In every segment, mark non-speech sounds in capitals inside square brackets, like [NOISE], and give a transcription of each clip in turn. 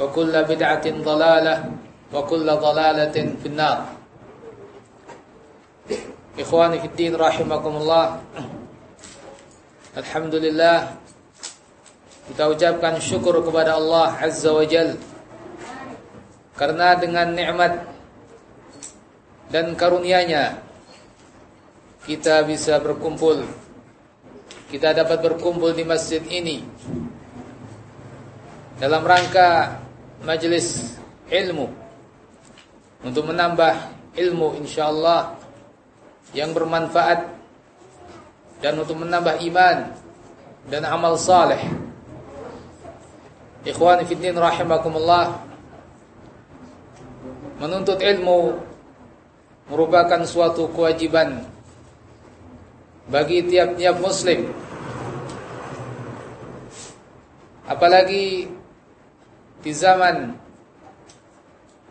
وكل بدعة ضلالة وكل ضلالة في النار إخواني في الدين رحمكم الله Alhamdulillah kita ucapkan syukur kepada Allah Azza wa Jal karena dengan nikmat dan karunia-Nya kita bisa berkumpul kita dapat berkumpul di masjid ini dalam rangka majelis ilmu untuk menambah ilmu insyaallah yang bermanfaat dan untuk menambah iman dan amal saleh. Ikhwani fi din rahimakumullah. Menuntut ilmu merupakan suatu kewajiban bagi tiap-tiap muslim. Apalagi di zaman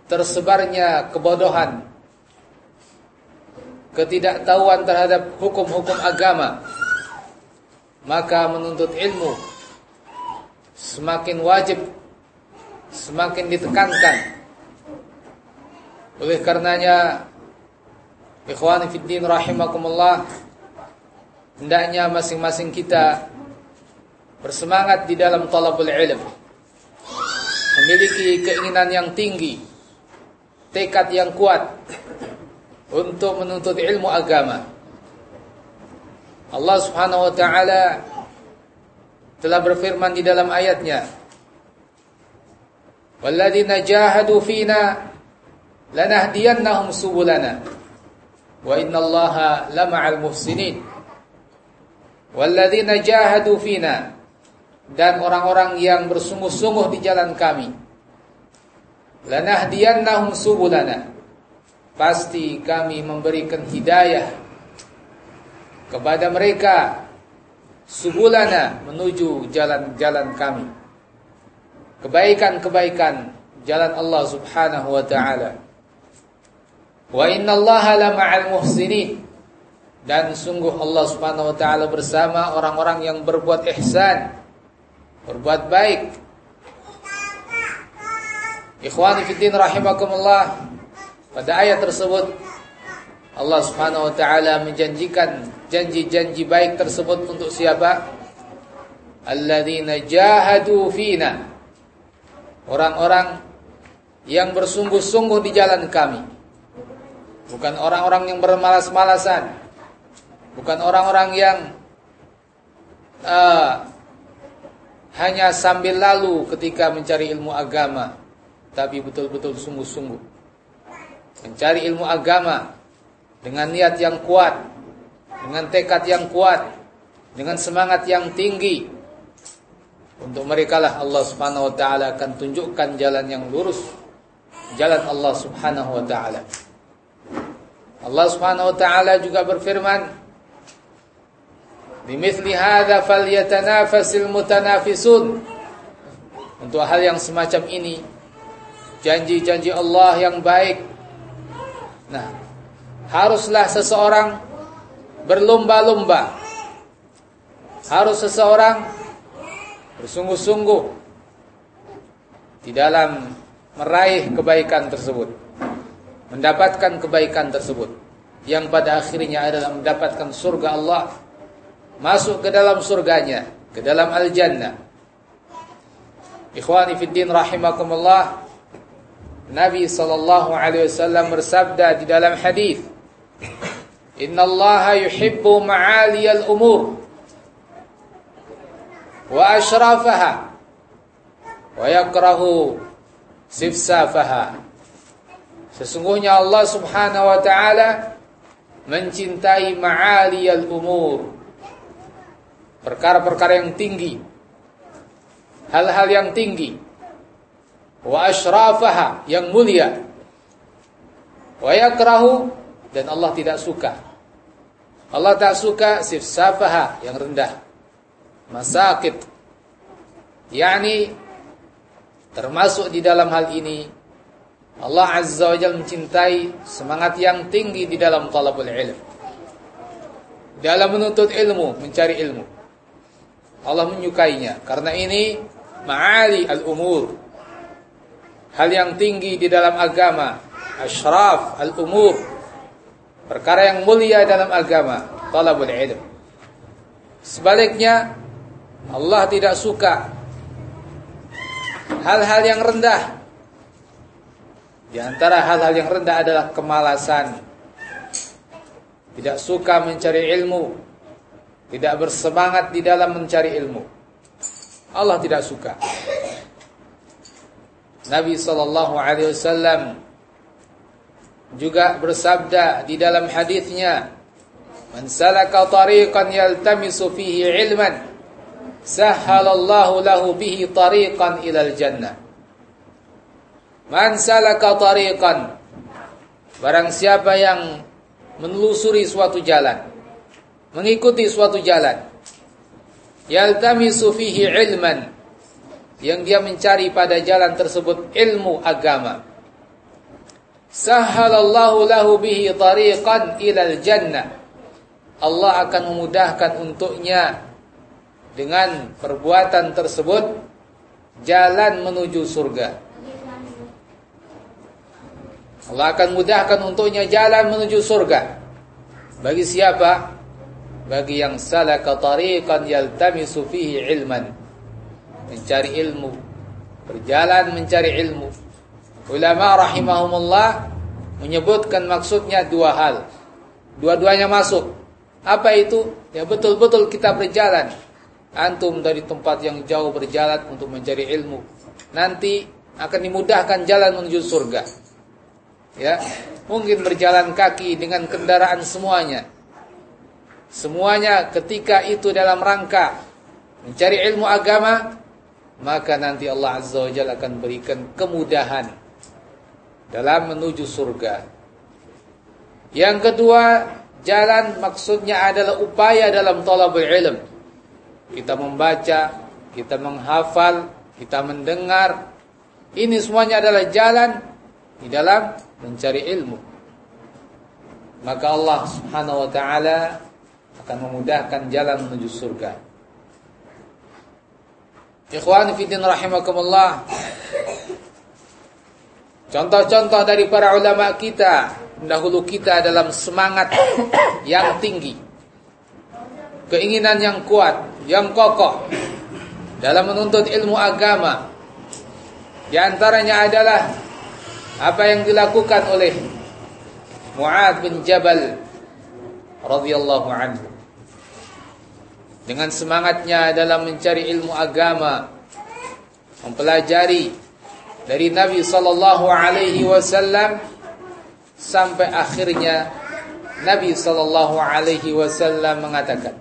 tersebarnya kebodohan ketidaktahuan terhadap hukum-hukum agama maka menuntut ilmu semakin wajib semakin ditekankan. Oleh karenanya ikhwani fiddin rahimakumullah hendaknya masing-masing kita bersemangat di dalam talabul ilm memiliki keinginan yang tinggi tekad yang kuat untuk menuntut ilmu agama. Allah Subhanahu wa taala telah berfirman di dalam ayatnya, "Walladzina jahadu fina lanahdiyannahum subulana wa innallaha lama'al muhsinin." Walladzina jahadu fina dan orang-orang yang bersungguh-sungguh di jalan kami. Lanahdiyannahum subulana. Pasti kami memberikan hidayah kepada mereka subulana menuju jalan-jalan kami. Kebaikan-kebaikan jalan Allah Subhanahu wa taala. Wa innallaha lama'al muhsinin. Dan sungguh Allah Subhanahu wa taala bersama orang-orang yang berbuat ihsan berbuat baik ikhwani fiddin rahimakumullah pada ayat tersebut Allah Subhanahu wa taala menjanjikan janji-janji baik tersebut untuk siapa? Alladzina jahadu fina. Orang-orang yang bersungguh-sungguh di jalan kami. Bukan orang-orang yang bermalas-malasan. Bukan orang-orang yang uh, hanya sambil lalu ketika mencari ilmu agama, tapi betul-betul sungguh-sungguh mencari ilmu agama dengan niat yang kuat, dengan tekad yang kuat, dengan semangat yang tinggi. Untuk mereka lah Allah Subhanahu wa taala akan tunjukkan jalan yang lurus, jalan Allah Subhanahu wa taala. Allah Subhanahu wa taala juga berfirman, "Bimithli hadza falyatanafasil mutanafisun." Untuk hal yang semacam ini janji-janji Allah yang baik. Nah, haruslah seseorang berlomba-lomba. Harus seseorang bersungguh-sungguh di dalam meraih kebaikan tersebut. Mendapatkan kebaikan tersebut yang pada akhirnya adalah mendapatkan surga Allah. Masuk ke dalam surganya, ke dalam al-jannah. Ikhwani fi din rahimakumullah. Nabi sallallahu alaihi wasallam bersabda di dalam hadis, "Inna Allah yuhibbu ma'aliyal umur wa ashrafaha wa yakrahu sifsafaha." Sesungguhnya Allah Subhanahu wa taala mencintai ma'aliyal umur. Perkara-perkara yang tinggi. Hal-hal yang tinggi. Wa ashrafaha yang mulia. Wa yakrahu dan Allah tidak suka. Allah tak suka sifsafaha yang rendah. Masakit. Yakni termasuk di dalam hal ini Allah Azza wa Jalla mencintai semangat yang tinggi di dalam talabul ilm. Dalam menuntut ilmu mencari ilmu Allah menyukainya karena ini ma'ali al-umur hal yang tinggi di dalam agama, asyraf al-umur, perkara yang mulia dalam agama, talabul ilm. Sebaliknya, Allah tidak suka hal-hal yang rendah. Di antara hal-hal yang rendah adalah kemalasan. Tidak suka mencari ilmu, tidak bersemangat di dalam mencari ilmu. Allah tidak suka. Nabi sallallahu alaihi wasallam juga bersabda di dalam hadisnya Man salaka tariqan yaltamisu fihi ilman sahhalallahu lahu bihi tariqan ilal jannah Man salaka tariqan Barang siapa yang menelusuri suatu jalan mengikuti suatu jalan yaltamisu fihi ilman yang dia mencari pada jalan tersebut ilmu agama. Sahalallahu lahu bihi tariqan ilal jannah. Allah akan memudahkan untuknya dengan perbuatan tersebut jalan menuju surga. Allah akan mudahkan untuknya jalan menuju surga. Bagi siapa? Bagi yang salaka tariqan yaltamisu fihi ilman mencari ilmu, berjalan mencari ilmu. Ulama rahimahumullah menyebutkan maksudnya dua hal. Dua-duanya masuk. Apa itu? Ya betul-betul kita berjalan. Antum dari tempat yang jauh berjalan untuk mencari ilmu. Nanti akan dimudahkan jalan menuju surga. Ya, mungkin berjalan kaki dengan kendaraan semuanya. Semuanya ketika itu dalam rangka mencari ilmu agama maka nanti Allah Azza wa Jalla akan berikan kemudahan dalam menuju surga. Yang kedua, jalan maksudnya adalah upaya dalam talabul ilm. Kita membaca, kita menghafal, kita mendengar. Ini semuanya adalah jalan di dalam mencari ilmu. Maka Allah Subhanahu wa taala akan memudahkan jalan menuju surga. Ikhwan fiddin rahimakumullah. Contoh-contoh dari para ulama kita, dahulu kita dalam semangat yang tinggi. Keinginan yang kuat, yang kokoh dalam menuntut ilmu agama. Di antaranya adalah apa yang dilakukan oleh Mu'ad bin Jabal radhiyallahu anhu dengan semangatnya dalam mencari ilmu agama, mempelajari dari Nabi sallallahu alaihi wasallam sampai akhirnya Nabi sallallahu alaihi wasallam mengatakan,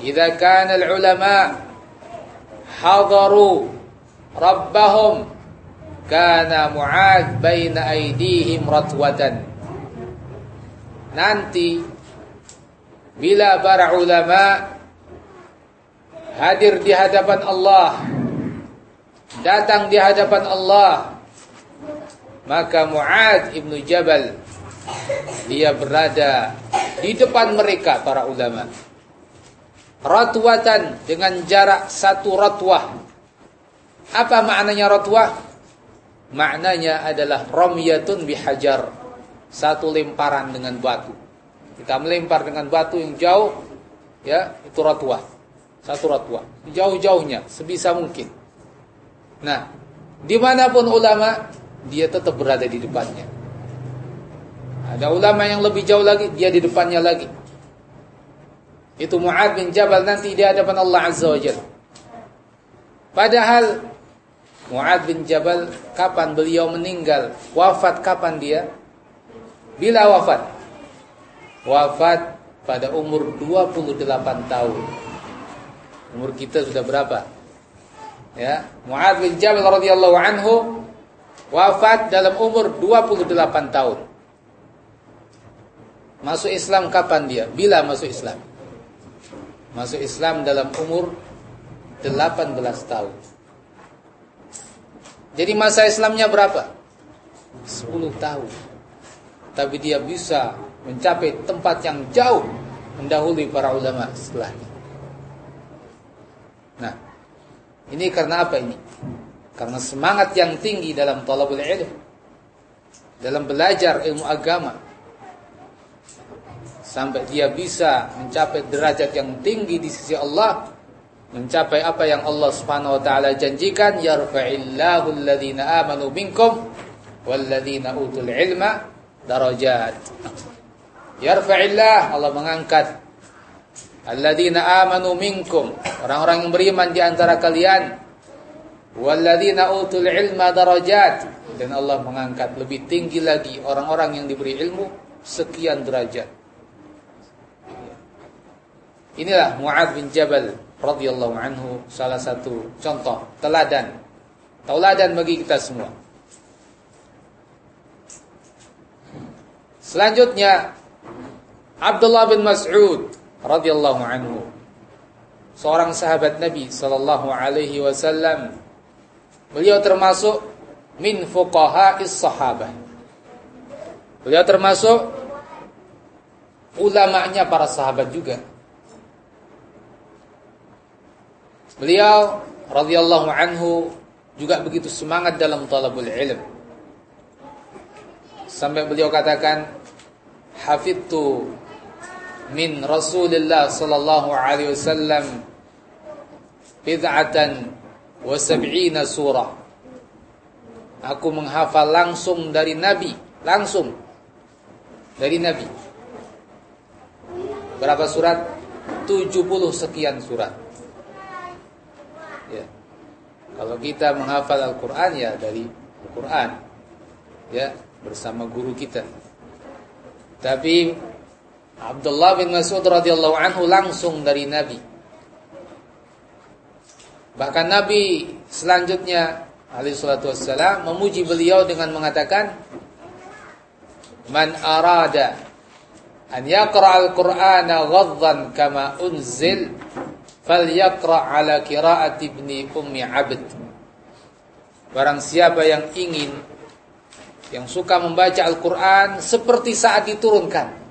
"Idza kana al-ulama hadaru rabbahum kana Mu'ad baina aydihim ratwatan." Nanti bila para ulama hadir di hadapan Allah datang di hadapan Allah maka Muad ibnu Jabal dia berada di depan mereka para ulama. Ratwatan dengan jarak satu ratwah. Apa maknanya ratwah? Maknanya adalah ramyatun bihajar satu lemparan dengan batu kita melempar dengan batu yang jauh ya itu ratwah satu ratwah jauh-jauhnya sebisa mungkin Nah, di mana pun ulama, dia tetap berada di depannya. Ada ulama yang lebih jauh lagi, dia di depannya lagi. Itu Mu'ad bin Jabal nanti di hadapan Allah Azza wa Jalla. Padahal Mu'ad bin Jabal kapan beliau meninggal? Wafat kapan dia? Bila wafat? Wafat pada umur 28 tahun. Umur kita sudah berapa? ya Muad bin Jabal radhiyallahu anhu wafat dalam umur 28 tahun. Masuk Islam kapan dia? Bila masuk Islam? Masuk Islam dalam umur 18 tahun. Jadi masa Islamnya berapa? 10 tahun. Tapi dia bisa mencapai tempat yang jauh mendahului para ulama setelahnya. Nah, ini karena apa ini? Karena semangat yang tinggi dalam talabul ilm. Dalam belajar ilmu agama. Sampai dia bisa mencapai derajat yang tinggi di sisi Allah. Mencapai apa yang Allah subhanahu wa ta'ala janjikan. Yarfa'illahu alladhina amanu minkum. Walladhina utul ilma darajat. Yarfa'illah. Allah mengangkat. Alladzina amanu minkum. Orang-orang yang beriman di antara kalian. Walladzina utul ilma darajat. Dan Allah mengangkat lebih tinggi lagi orang-orang yang diberi ilmu sekian derajat. Inilah Muad bin Jabal radhiyallahu anhu salah satu contoh teladan. Tauladan bagi kita semua. Selanjutnya Abdullah bin Mas'ud radhiyallahu anhu. Seorang sahabat Nabi sallallahu alaihi wasallam. Beliau termasuk min fuqaha'is sahabah. Beliau termasuk ulamanya para sahabat juga. Beliau radhiyallahu anhu juga begitu semangat dalam talabul ilm. Sampai beliau katakan hafidtu min Rasulullah sallallahu alaihi wasallam bid'atan wa sab'ina surah. Aku menghafal langsung dari Nabi, langsung dari Nabi. Berapa surat? 70 sekian surat. Ya. Kalau kita menghafal Al-Qur'an ya dari Al-Qur'an. Ya, bersama guru kita. Tapi Abdullah bin Mas'ud radhiyallahu anhu langsung dari Nabi. Bahkan Nabi selanjutnya alaihi salatu wassalam memuji beliau dengan mengatakan Man arada an yaqra al-Qur'ana ghaddan kama unzil falyaqra ala qira'ati ibni ummi 'abd. Barang siapa yang ingin yang suka membaca Al-Qur'an seperti saat diturunkan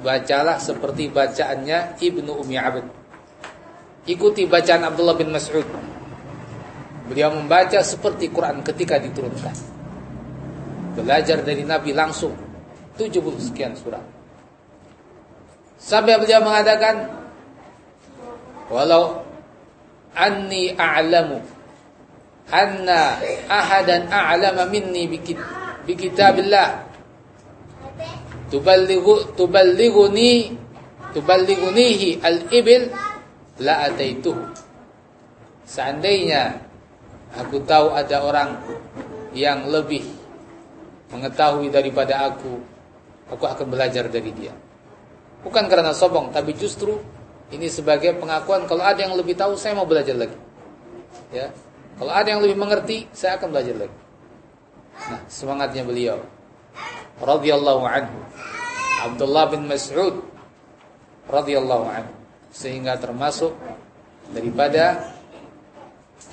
bacalah seperti bacaannya Ibnu Umi Abd. Ikuti bacaan Abdullah bin Mas'ud. Beliau membaca seperti Quran ketika diturunkan. Belajar dari Nabi langsung 70 sekian surat. Sampai beliau mengatakan walau anni a'lamu anna ahadan a'lama minni bi kitabillah tuballighu tuballighuni tuballighunihi al-ibil la ataitu seandainya aku tahu ada orang yang lebih mengetahui daripada aku aku akan belajar dari dia. Bukan karena sombong tapi justru ini sebagai pengakuan kalau ada yang lebih tahu saya mau belajar lagi. Ya. Kalau ada yang lebih mengerti saya akan belajar lagi. Nah semangatnya beliau radhiyallahu anhu. Abdullah bin Mas'ud radhiyallahu anhu. Sehingga termasuk daripada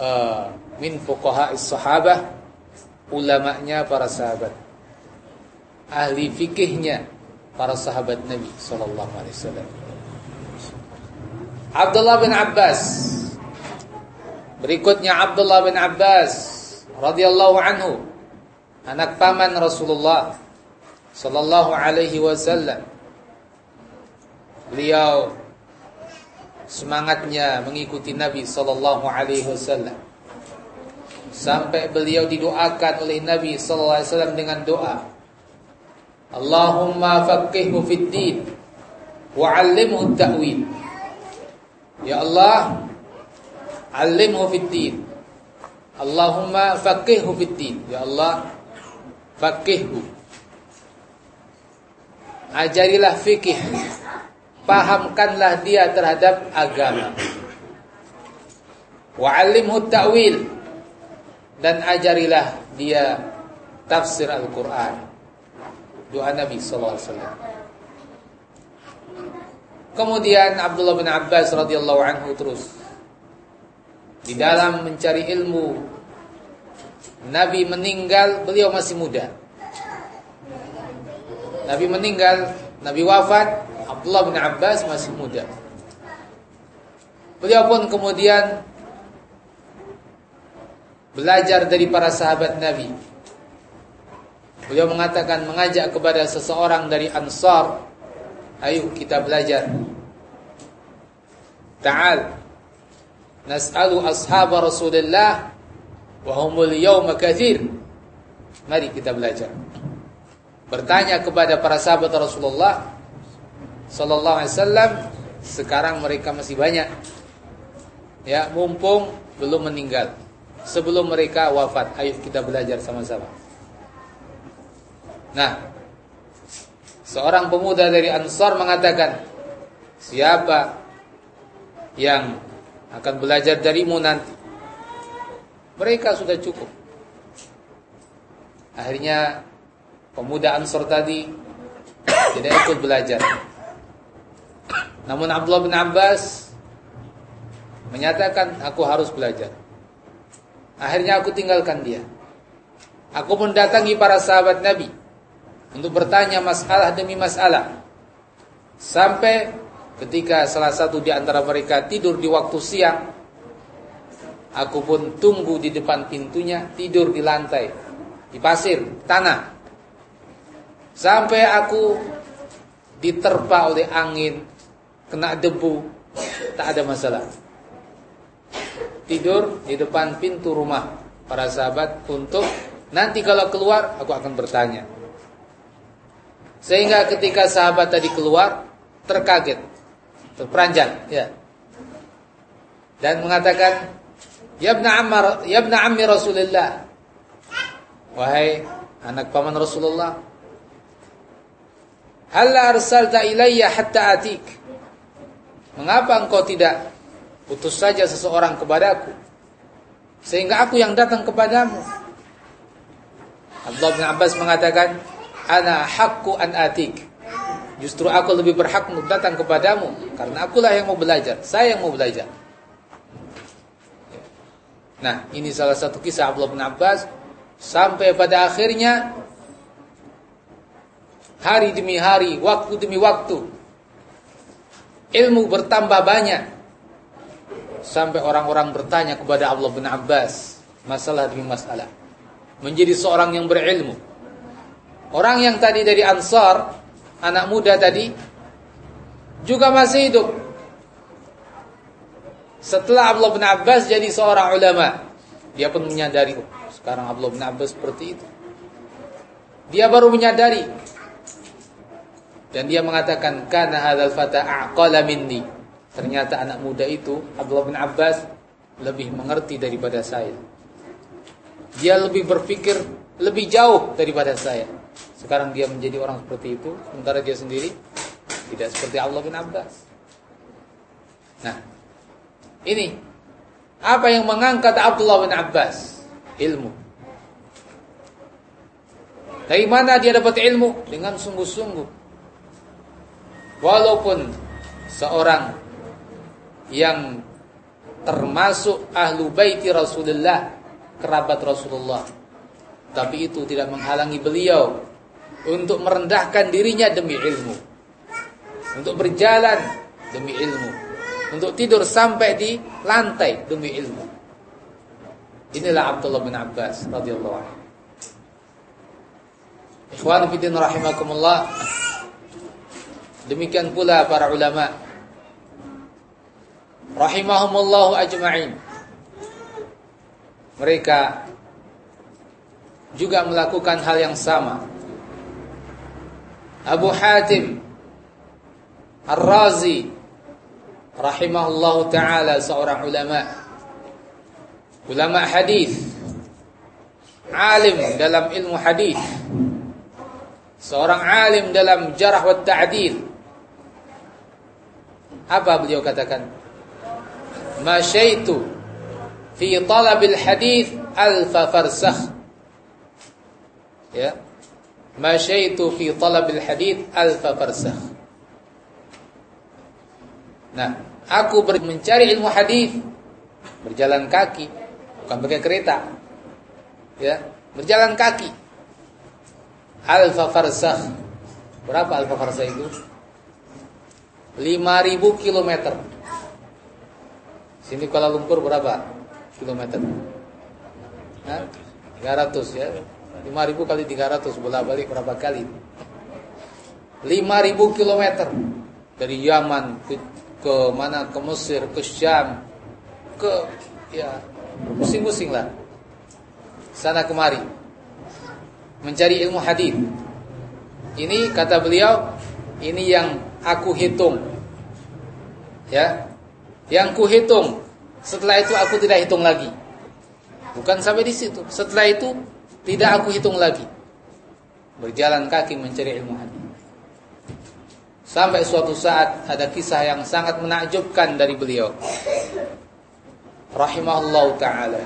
uh, min fuqaha sahabah ulamanya para sahabat. Ahli fikihnya para sahabat Nabi sallallahu alaihi wasallam. Abdullah bin Abbas. Berikutnya Abdullah bin Abbas radhiyallahu anhu anak paman Rasulullah sallallahu alaihi wasallam. Beliau semangatnya mengikuti Nabi sallallahu alaihi wasallam. Sampai beliau didoakan oleh Nabi sallallahu alaihi wasallam dengan doa. Allahumma faqihhu fid din wa 'allimhu at-ta'wil Ya Allah 'allimhu fid din. Allahumma faqihhu fid din. Ya Allah faqihhu ajarilah fikih pahamkanlah dia terhadap agama. Wa'allimhu ta'wil dan ajarilah dia tafsir Al-Qur'an. Doa Nabi wasallam. Kemudian Abdullah bin Abbas radhiyallahu anhu terus di dalam mencari ilmu Nabi meninggal beliau masih muda. Nabi meninggal, Nabi wafat Abdullah bin Abbas masih muda. Beliau pun kemudian belajar dari para sahabat Nabi. Beliau mengatakan mengajak kepada seseorang dari Ansar, ayo kita belajar. Ta'al nas'alu ashab Rasulullah wa humul yawma kathir. Mari kita belajar. Bertanya kepada para sahabat Rasulullah sallallahu alaihi wasallam sekarang mereka masih banyak. Ya mumpung belum meninggal. Sebelum mereka wafat ayo kita belajar sama-sama. Nah seorang pemuda dari Ansar mengatakan siapa yang akan belajar darimu nanti? Mereka sudah cukup. Akhirnya pemuda Ansar tadi tidak ikut belajar namun Abdullah bin Abbas menyatakan aku harus belajar. Akhirnya aku tinggalkan dia. Aku mendatangi para sahabat Nabi untuk bertanya masalah demi masalah. Sampai ketika salah satu di antara mereka tidur di waktu siang, aku pun tunggu di depan pintunya, tidur di lantai, di pasir, tanah. Sampai aku diterpa oleh angin, kena debu, tak ada masalah. Tidur di depan pintu rumah para sahabat untuk nanti kalau keluar aku akan bertanya. Sehingga ketika sahabat tadi keluar terkaget, terperanjat, ya. Dan mengatakan, "Ya ibn Ammar, ya ibn ammi Rasulullah." Wahai anak paman Rasulullah, "Hal arsalta ilayya hatta atik?" Mengapa engkau tidak putus saja seseorang kepadaku sehingga aku yang datang kepadamu? Abdullah bin Abbas mengatakan, "Ana haqqu an atik." Justru aku lebih berhak untuk datang kepadamu karena akulah yang mau belajar, saya yang mau belajar. Nah, ini salah satu kisah Abdullah bin Abbas sampai pada akhirnya hari demi hari, waktu demi waktu. Ilmu bertambah banyak. Sampai orang-orang bertanya kepada Allah bin Abbas masalah demi masalah. Menjadi seorang yang berilmu. Orang yang tadi dari Ansar anak muda tadi juga masih hidup. Setelah Abdullah bin Abbas jadi seorang ulama dia pun menyadari oh, sekarang Abdullah bin Abbas seperti itu. Dia baru menyadari dan dia mengatakan kana hadzal fata aqala minni. Ternyata anak muda itu Abdullah bin Abbas lebih mengerti daripada saya. Dia lebih berpikir lebih jauh daripada saya. Sekarang dia menjadi orang seperti itu, sementara dia sendiri tidak seperti Abdullah bin Abbas. Nah, ini apa yang mengangkat Abdullah bin Abbas? Ilmu. Dari mana dia dapat ilmu? Dengan sungguh-sungguh walaupun seorang yang termasuk ahlu baiti Rasulullah kerabat Rasulullah. Tapi itu tidak menghalangi beliau untuk merendahkan dirinya demi ilmu. Untuk berjalan demi ilmu. Untuk tidur sampai di lantai demi ilmu. Inilah Abdullah bin Abbas radhiyallahu anhu. Ikhwan fillah rahimakumullah. Demikian pula para ulama. Rahimahumullahu ajma'in. Mereka juga melakukan hal yang sama. Abu Hatim Ar-Razi rahimahullahu taala seorang ulama. Ulama hadis. Alim dalam ilmu hadis. Seorang alim dalam jarah wa ta'dil apa beliau katakan? Masyaitu fi talabil hadis alfa farsakh. Ya. Masyaitu fi talabil hadis alfa farsakh. Nah aku mencari ilmu hadis berjalan kaki bukan pakai kereta. Ya berjalan kaki. Alfa farsakh. Berapa alfa farsakh itu 5000 kilometer. Sini Kuala Lumpur berapa kilometer? Hah? 300 ya. 5000 kali 300 bolak balik berapa kali? 5000 kilometer. Dari Yaman ke, ke mana? Ke Mesir ke Syam ke ya pusing-pusing lah. Sana kemari. Mencari ilmu hadis ini kata beliau ini yang aku hitung ya yang ku hitung setelah itu aku tidak hitung lagi bukan sampai di situ setelah itu tidak aku hitung lagi. Berjalan kaki mencari ilmu hadis. Sampai suatu saat ada kisah yang sangat menakjubkan dari beliau. Rahimahullah taala.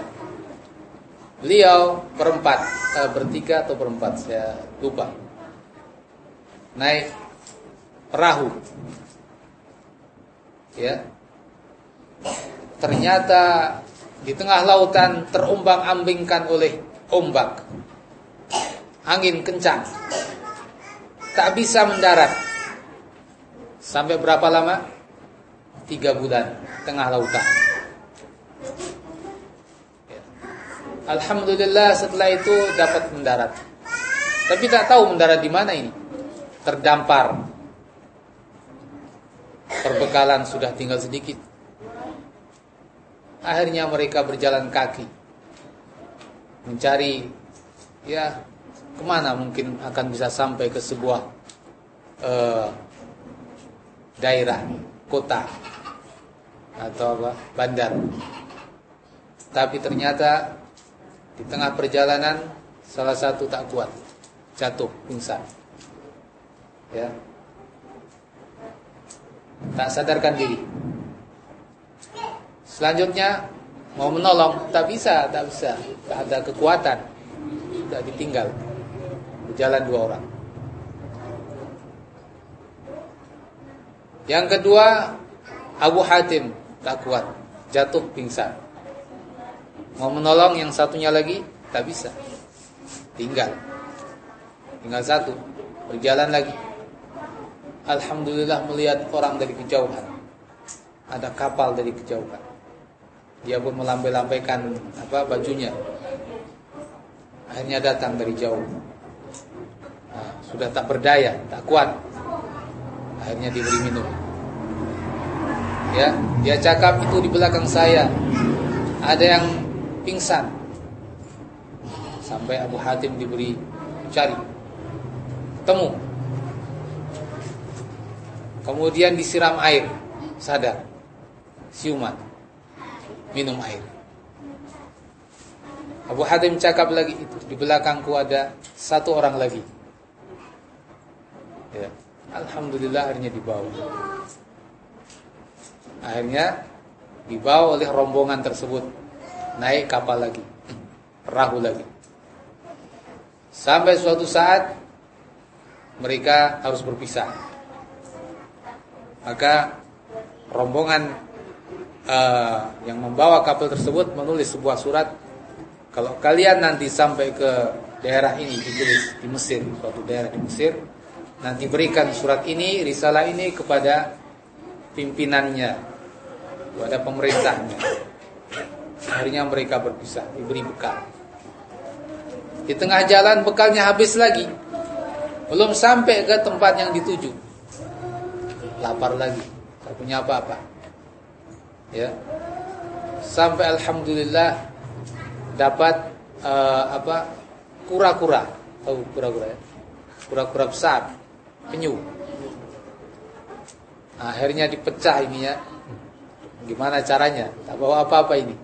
Beliau berempat, eh, bertiga atau berempat, saya lupa. Naik perahu. Ya. Ternyata di tengah lautan terumbang-ambingkan oleh ombak. Angin kencang. Tak bisa mendarat. Sampai berapa lama? Tiga bulan tengah lautan. Ya. Alhamdulillah setelah itu dapat mendarat. Tapi tak tahu mendarat di mana ini. Terdampar. Perbekalan sudah tinggal sedikit. Akhirnya mereka berjalan kaki. Mencari ya ke mana mungkin akan bisa sampai ke sebuah uh, daerah kota atau apa bandar. Tapi ternyata di tengah perjalanan salah satu tak kuat jatuh pingsan. Ya tak sadarkan diri selanjutnya Mau menolong, tak bisa, tak bisa. Tak ada kekuatan. Sudah ditinggal. Berjalan dua orang. Yang kedua, Abu Hatim tak kuat, jatuh pingsan. Mau menolong yang satunya lagi, tak bisa. Tinggal. Tinggal satu, berjalan lagi. Alhamdulillah melihat orang dari kejauhan. Ada kapal dari kejauhan. Dia pun melambai-lambaikan apa bajunya. Akhirnya datang dari jauh. Nah, sudah tak berdaya, tak kuat. Akhirnya diberi minum. Ya, dia cakap itu di belakang saya ada yang pingsan. Sampai Abu Hatim diberi cari. Temu. Kemudian disiram air, sadar. Siuman minum air. Abu Hatim cakap lagi itu di belakangku ada satu orang lagi. Ya. Alhamdulillah akhirnya dibawa. Akhirnya dibawa oleh rombongan tersebut naik kapal lagi, perahu lagi. Sampai suatu saat mereka harus berpisah. Maka rombongan uh, yang membawa kapal tersebut menulis sebuah surat kalau kalian nanti sampai ke daerah ini ditulis di Mesir, suatu daerah di Mesir, nanti berikan surat ini, risalah ini kepada pimpinannya, kepada pemerintahnya. Akhirnya mereka berpisah, diberi bekal. Di tengah jalan bekalnya habis lagi. Belum sampai ke tempat yang dituju. Lapar lagi, tak punya apa-apa. Ya. Sampai alhamdulillah dapat uh, apa kura-kura. Tahu kura-kura ya? Kura-kura besar. Penyu. Nah, akhirnya dipecah ini ya. Gimana caranya? Tak bawa apa-apa ini.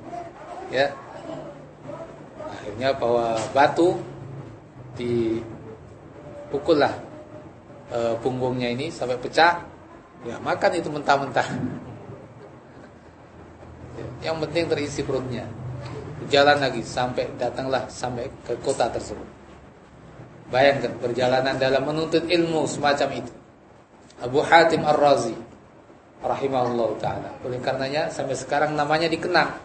Ya. Akhirnya bawa batu. Dipukullah e, punggungnya ini sampai pecah ya makan itu mentah-mentah yang penting terisi perutnya jalan lagi sampai datanglah sampai ke kota tersebut. Bayangkan perjalanan dalam menuntut ilmu semacam itu. Abu Hatim Ar-Razi rahimahullah taala. Oleh karenanya sampai sekarang namanya dikenang.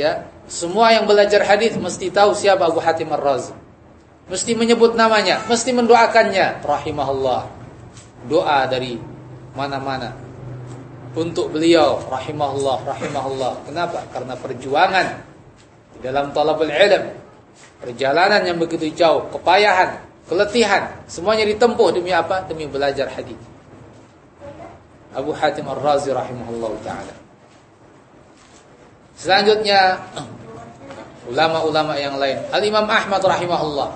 Ya, semua yang belajar hadis mesti tahu siapa Abu Hatim Ar-Razi. Mesti menyebut namanya, mesti mendoakannya rahimahullah. Doa dari mana-mana. Untuk beliau rahimahullah rahimahullah. Kenapa? Karena perjuangan dalam talabul ilm. Perjalanan yang begitu jauh kepayahan keletihan semuanya ditempuh demi apa? Demi belajar hadis. Abu Hatim Ar-Razi rahimahullah taala. Selanjutnya [CLEARS THROAT] ulama-ulama yang lain. Al Imam Ahmad rahimahullah.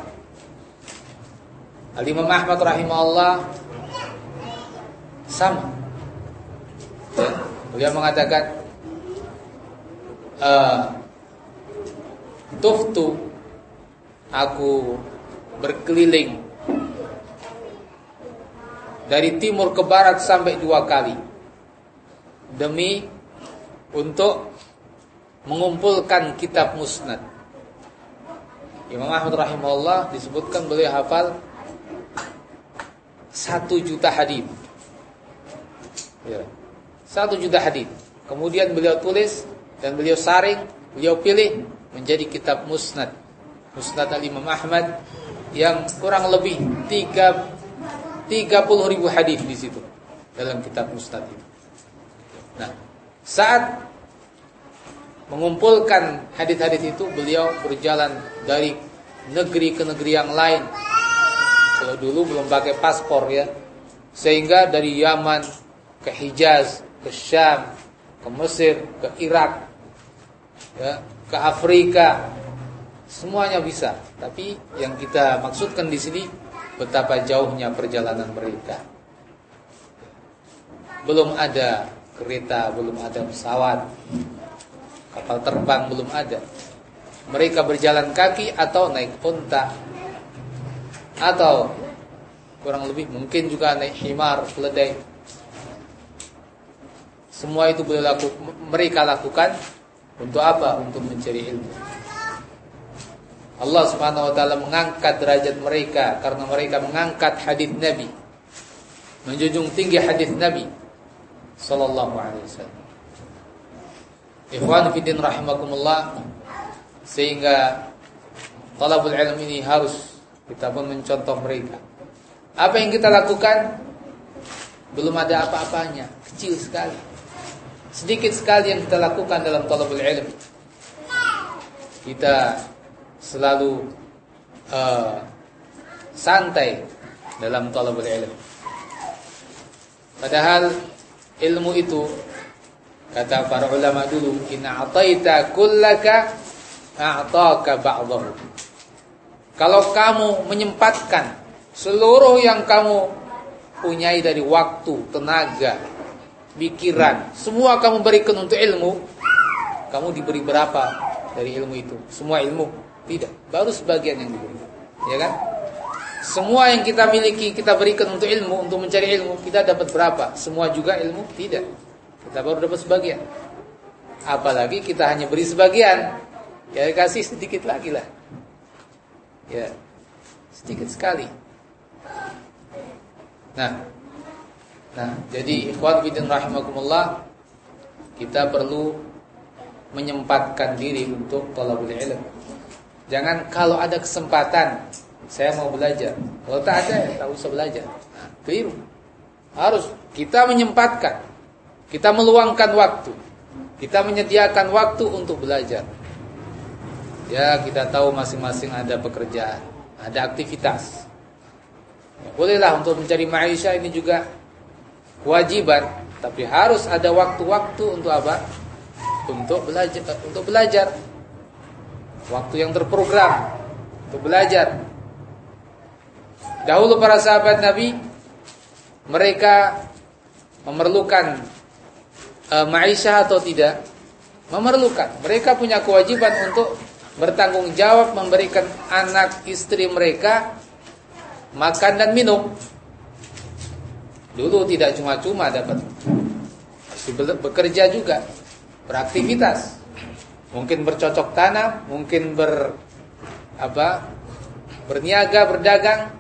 Al Imam Ahmad rahimahullah sama. Ya, beliau mengatakan uh, Tuhtu Aku berkeliling Dari timur ke barat sampai dua kali Demi Untuk Mengumpulkan kitab musnad. Imam Ahmad rahimahullah Disebutkan beliau hafal Satu juta hadith ya. Satu juta hadith Kemudian beliau tulis Dan beliau saring Beliau pilih menjadi kitab Musnad. Musnad Al-Imam Ahmad yang kurang lebih 3 30 ribu hadis di situ dalam kitab Musnad itu. Nah, saat mengumpulkan hadis-hadis itu beliau berjalan dari negeri ke negeri yang lain. Kalau dulu belum pakai paspor ya. Sehingga dari Yaman ke Hijaz, ke Syam, ke Mesir, ke Irak, ya, ke Afrika, semuanya bisa. Tapi yang kita maksudkan di sini betapa jauhnya perjalanan mereka. Belum ada kereta, belum ada pesawat, kapal terbang belum ada. Mereka berjalan kaki atau naik unta atau kurang lebih mungkin juga naik himar, keledai. Semua itu mereka lakukan untuk apa? Untuk mencari ilmu. Allah Subhanahu wa taala mengangkat derajat mereka karena mereka mengangkat hadis Nabi. Menjunjung tinggi hadis Nabi sallallahu alaihi wasallam. Ikhwan fillah rahimakumullah sehingga talabul ilmu ini harus kita pun mencontoh mereka. Apa yang kita lakukan belum ada apa-apanya, kecil sekali. Sedikit sekali yang kita lakukan dalam talabul ilm. Kita selalu uh, santai dalam talabul ilm. Padahal ilmu itu kata para ulama dulu, "Inna ataita kullaka a'taka ba'dahu." Kalau kamu menyempatkan seluruh yang kamu punyai dari waktu, tenaga, pikiran, semua kamu berikan untuk ilmu, kamu diberi berapa dari ilmu itu? Semua ilmu? Tidak, baru sebagian yang diberi. Ya kan? Semua yang kita miliki kita berikan untuk ilmu, untuk mencari ilmu, kita dapat berapa? Semua juga ilmu? Tidak. Kita baru dapat sebagian. Apalagi kita hanya beri sebagian, ya kasih sedikit lagi lah. Ya, sedikit sekali. Nah, Nah, jadi ikhwan bidin rahimakumullah kita perlu menyempatkan diri untuk talabul ilm. Jangan kalau ada kesempatan saya mau belajar. Kalau tak ada ya tak usah belajar. Nah, keliru. Harus kita menyempatkan. Kita meluangkan waktu. Kita menyediakan waktu untuk belajar. Ya, kita tahu masing-masing ada pekerjaan, ada aktivitas. Bolehlah untuk mencari maisha ini juga kewajiban, tapi harus ada waktu-waktu untuk apa? Untuk belajar, untuk belajar. Waktu yang terprogram untuk belajar. Dahulu para sahabat Nabi mereka memerlukan e, maisha atau tidak? Memerlukan. Mereka punya kewajiban untuk bertanggung jawab memberikan anak istri mereka makan dan minum. Dulu tidak cuma-cuma dapat bekerja juga, beraktivitas. Mungkin bercocok tanam, mungkin ber apa? berniaga, berdagang,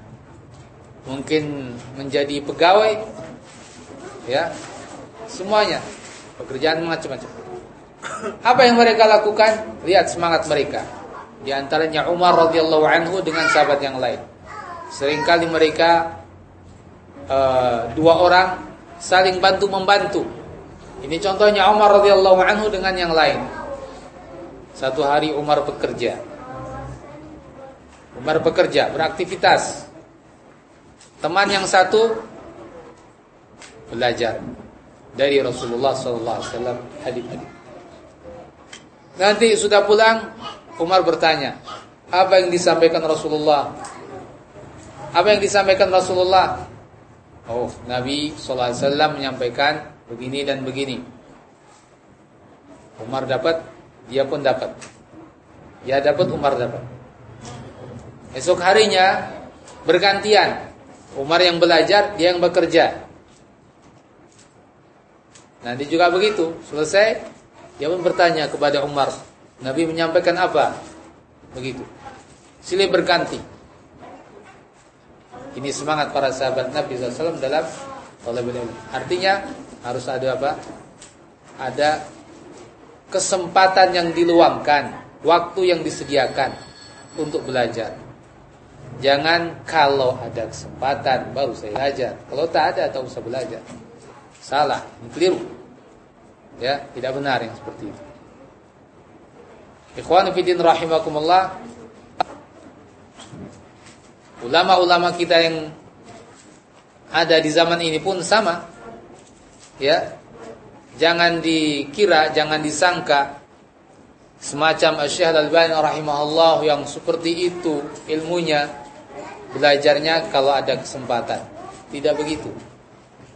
mungkin menjadi pegawai, ya, semuanya pekerjaan macam-macam. Apa yang mereka lakukan? Lihat semangat mereka. Di antaranya Umar radhiyallahu anhu dengan sahabat yang lain. Seringkali mereka uh, dua orang saling bantu membantu. Ini contohnya Umar radhiyallahu anhu dengan yang lain. Satu hari Umar bekerja. Umar bekerja, beraktivitas. Teman yang satu belajar dari Rasulullah sallallahu alaihi wasallam hadis-hadis. Nanti sudah pulang, Umar bertanya, apa yang disampaikan Rasulullah? Apa yang disampaikan Rasulullah? Oh, Nabi wasallam menyampaikan begini dan begini. Umar dapat, dia pun dapat. Dia dapat, Umar dapat. Esok harinya bergantian. Umar yang belajar, dia yang bekerja. Nanti juga begitu, selesai dia pun bertanya kepada Umar, Nabi menyampaikan apa? Begitu. Silih berganti. Ini semangat para sahabat Nabi SAW dalam talabul ilmu. Artinya harus ada apa? Ada kesempatan yang diluangkan, waktu yang disediakan untuk belajar. Jangan kalau ada kesempatan baru saya belajar. Kalau tak ada tak usah belajar. Salah, keliru. Ya, tidak benar yang seperti itu. Ikhwan fillah rahimakumullah. Ulama-ulama kita yang ada di zaman ini pun sama. Ya. Jangan dikira, jangan disangka semacam Syekh Al-Albani rahimahullah yang seperti itu ilmunya belajarnya kalau ada kesempatan. Tidak begitu.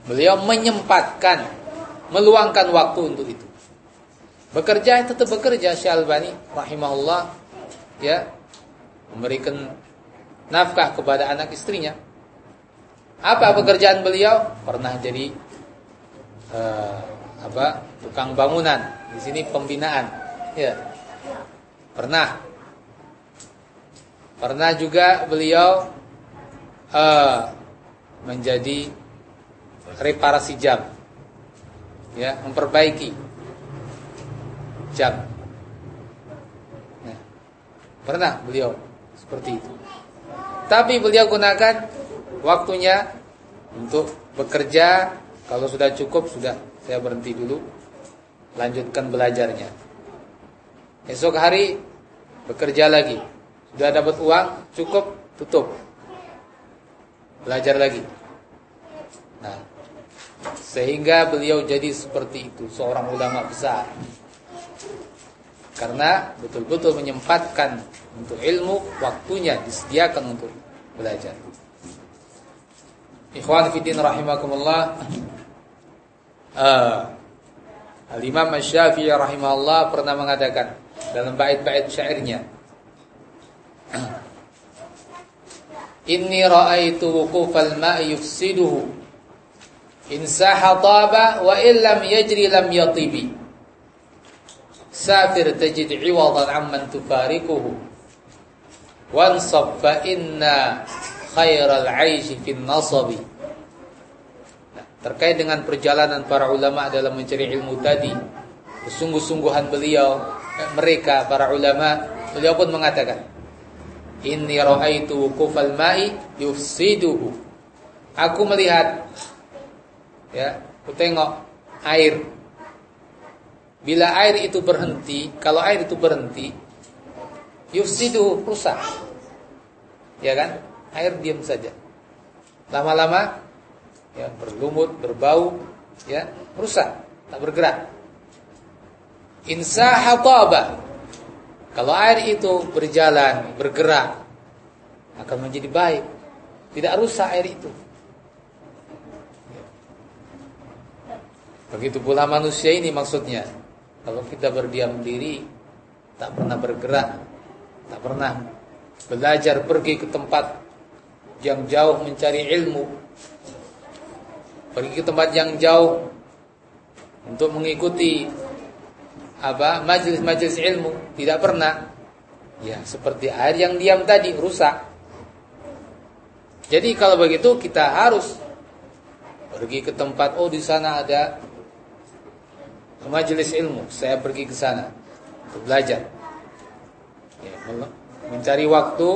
Beliau menyempatkan, meluangkan waktu untuk itu. Bekerja tetap bekerja Syekh Albani rahimahullah ya memberikan nafkah kepada anak istrinya. Apa pekerjaan beliau? Pernah jadi uh, apa? tukang bangunan. Di sini pembinaan. Ya. Pernah. Pernah juga beliau uh, menjadi reparasi jam. Ya, memperbaiki jam. Ya. Pernah beliau seperti itu. Tapi beliau gunakan waktunya untuk bekerja. Kalau sudah cukup sudah saya berhenti dulu. Lanjutkan belajarnya. Esok hari bekerja lagi. Sudah dapat uang, cukup, tutup belajar lagi. Nah, sehingga beliau jadi seperti itu, seorang ulama besar. Karena betul-betul menyempatkan untuk ilmu, waktunya disediakan untuk belajar. Ikhwan fiddin rahimakumullah. Uh, Al-Imam Syafi'i rahimahullah pernah mengatakan dalam bait-bait syairnya [CLEARS THROAT] Inni ra'aitu wuqufal ma'i yufsiduhu In saha taba wa illam yajri lam yatibi Safir tajid iwadan amman tufarikuhu Wansab fa inna khairal aishi fin nasabi Terkait dengan perjalanan para ulama dalam mencari ilmu tadi Kesungguh-sungguhan beliau Mereka para ulama Beliau pun mengatakan Inni ra'aitu wukufal ma'i yufsiduhu. Aku melihat ya, aku tengok air. Bila air itu berhenti, kalau air itu berhenti, yufsiduhu rusak. Ya kan? Air diam saja. Lama-lama ya berlumut, berbau, ya, rusak, tak bergerak. Insaha taba kalau air itu berjalan, bergerak, akan menjadi baik. Tidak rusak air itu. Begitu pula manusia ini maksudnya. Kalau kita berdiam diri, tak pernah bergerak, tak pernah belajar pergi ke tempat yang jauh mencari ilmu, pergi ke tempat yang jauh untuk mengikuti apa majelis-majelis ilmu tidak pernah. Ya seperti air yang diam tadi rusak. Jadi kalau begitu kita harus pergi ke tempat oh di sana ada majelis ilmu saya pergi ke sana untuk belajar ya, mencari waktu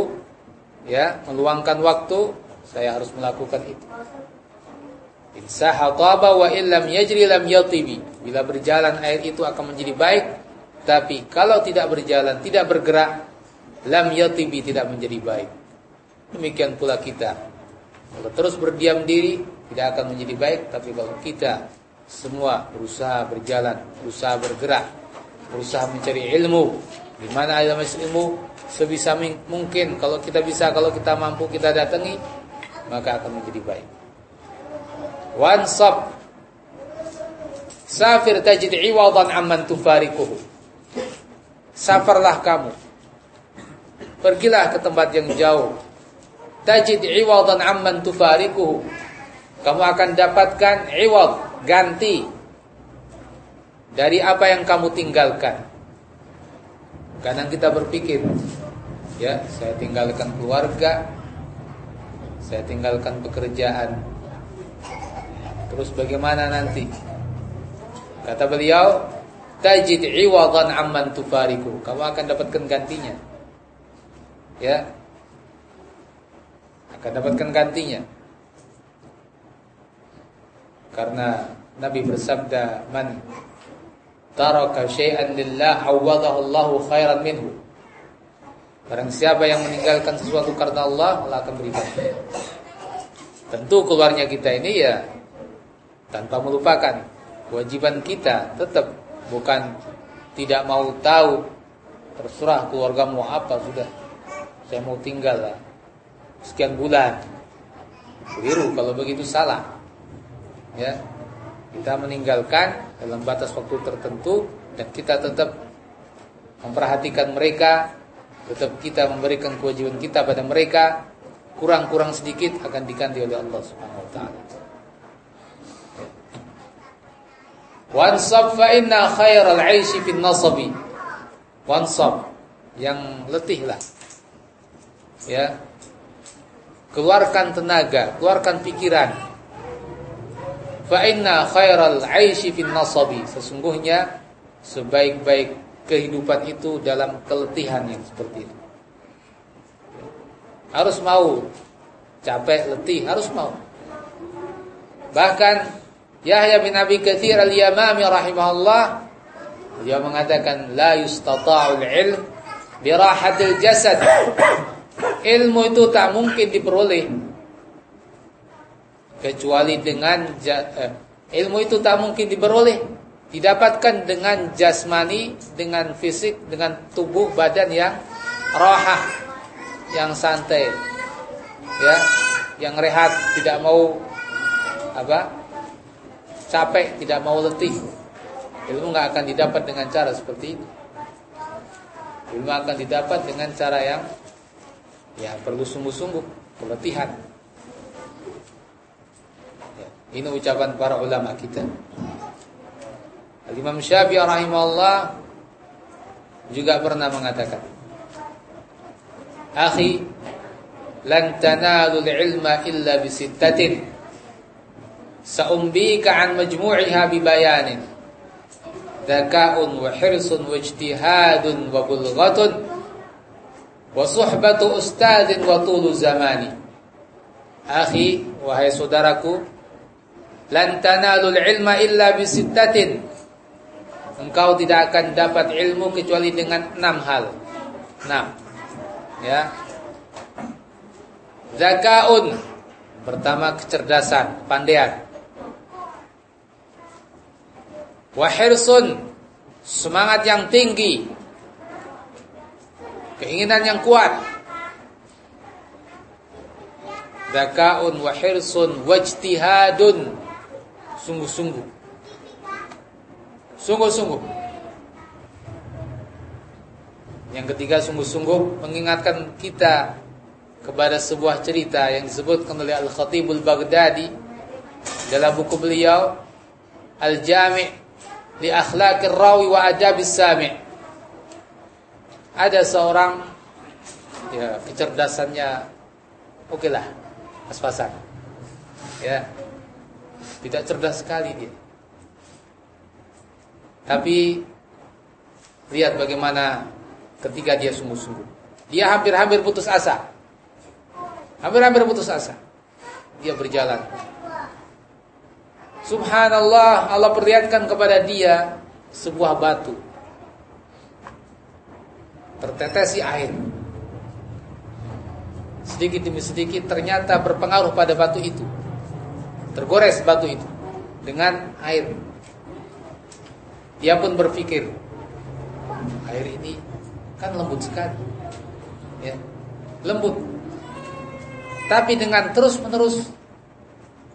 ya meluangkan waktu saya harus melakukan itu Insaha taba wa illam yajri lam yatibi. Bila berjalan air itu akan menjadi baik, tapi kalau tidak berjalan, tidak bergerak, lam yatibi tidak menjadi baik. Demikian pula kita. Kalau terus berdiam diri tidak akan menjadi baik, tapi kalau kita semua berusaha berjalan, berusaha bergerak, berusaha mencari ilmu, di mana ada ilmu? Sebisa mungkin. Kalau kita bisa, kalau kita mampu kita datangi, maka akan menjadi baik. Wansab Safir tajid iwadan amman tufarikuhu. Safarlah kamu. Pergilah ke tempat yang jauh. Tajid iwadan amman tufarikuhu. Kamu akan dapatkan iwad Ganti Dari apa yang kamu tinggalkan Kadang kita berpikir Ya, saya tinggalkan keluarga Saya tinggalkan pekerjaan Terus bagaimana nanti? Kata beliau, tajid iwadan amman tufariku. Kamu akan dapatkan gantinya. Ya. Akan dapatkan gantinya. Karena Nabi bersabda, "Man taraka syai'an lillah awadahu Allahu khairan minhu." Barang siapa yang meninggalkan sesuatu karena Allah, Allah akan berikan. Tentu keluarnya kita ini ya tanpa melupakan kewajiban kita tetap bukan tidak mau tahu terserah keluarga mau apa sudah saya mau tinggal lah sekian bulan keliru kalau begitu salah ya kita meninggalkan dalam batas waktu tertentu dan kita tetap memperhatikan mereka tetap kita memberikan kewajiban kita pada mereka kurang-kurang sedikit akan diganti oleh Allah Subhanahu wa taala Wansab fa inna khairal fin nasabi. Wansab yang letihlah. Ya. Keluarkan tenaga, keluarkan pikiran. Fa inna khairal 'aishi fin nasabi. Sesungguhnya sebaik-baik kehidupan itu dalam keletihan yang seperti itu. Harus mau capek, letih, harus mau. Bahkan Yahya bin Abi Katsir al-Yamami rahimahullah dia mengatakan la yustata'ul ilm bi rahatil jasad. [COUGHS] Ilmu itu tak mungkin diperoleh kecuali dengan eh, ilmu itu tak mungkin diperoleh didapatkan dengan jasmani, dengan fisik, dengan tubuh badan yang rohah, yang santai, ya, yang rehat, tidak mau apa capek, tidak mau letih. Ilmu nggak akan didapat dengan cara seperti itu. Ilmu akan didapat dengan cara yang ya perlu sungguh-sungguh, pelatihan. Ya, ini ucapan para ulama kita. Al-Imam Syafi'i rahimahullah juga pernah mengatakan, "Akhi, lan tanalul ilma illa bisittatin." Sa'umbika an majmu'iha bibayanin Dzaka'un wa hirsun wa ijtihadun wa bulghatun Wa suhbatu ustadzin wa tulu zamani. Akhi, wahai saudaraku, lan tanalul ilma illa bisittatin. Engkau tidak akan dapat ilmu kecuali dengan enam hal. Enam. Ya. Zakaun. Pertama kecerdasan, pandaian. Wahirsun semangat yang tinggi, keinginan yang kuat. Zakaun wahirsun wajtihadun sungguh-sungguh. Sungguh-sungguh. Yang ketiga sungguh-sungguh mengingatkan kita kepada sebuah cerita yang disebutkan oleh Al-Khatibul Baghdadi dalam buku beliau Al-Jami' li akhlaqir rawi wa adabis sami' ada seorang ya kecerdasannya oke okay lah pas-pasan ya tidak cerdas sekali dia. Tapi lihat bagaimana ketika dia sungguh-sungguh. Dia hampir-hampir putus asa. Hampir-hampir putus asa. Dia berjalan. Subhanallah Allah perlihatkan kepada dia sebuah batu. Tertetesi air. Sedikit demi sedikit ternyata berpengaruh pada batu itu tergores batu itu dengan air. Dia pun berpikir air ini kan lembut sekali. Ya lembut. Tapi dengan terus menerus